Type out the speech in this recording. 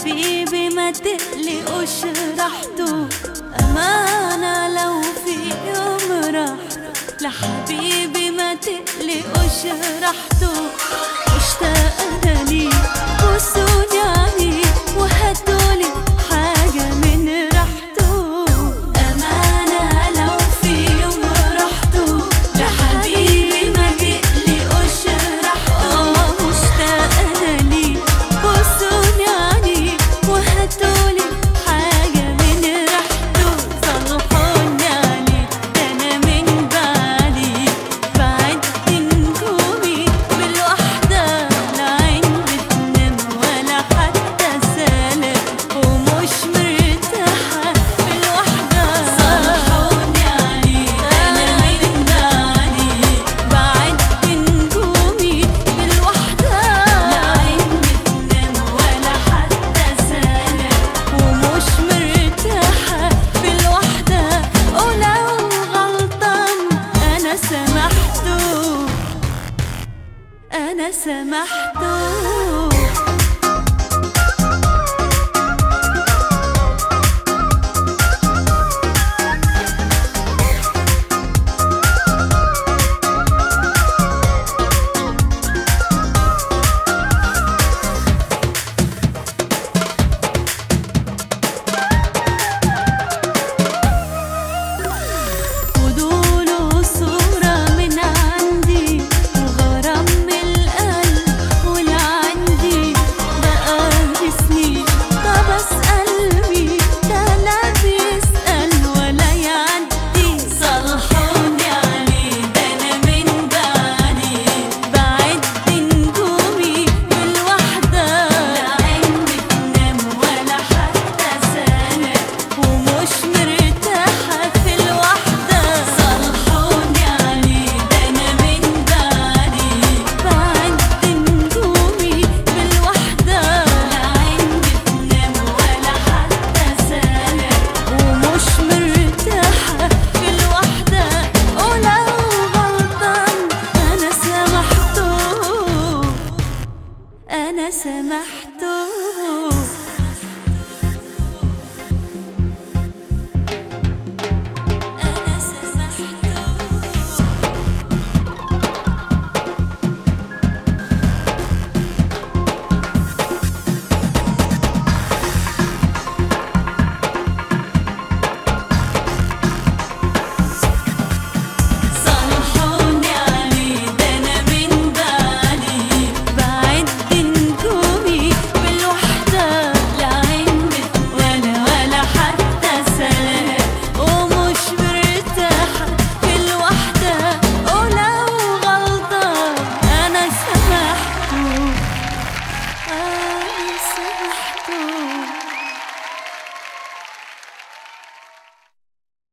حبيبي ما تقلقوش راحته أمانة لو في يوم راحته لحبيبي ما تقلقوش راحتو. مشتاقة سمحت أنا سمحته तू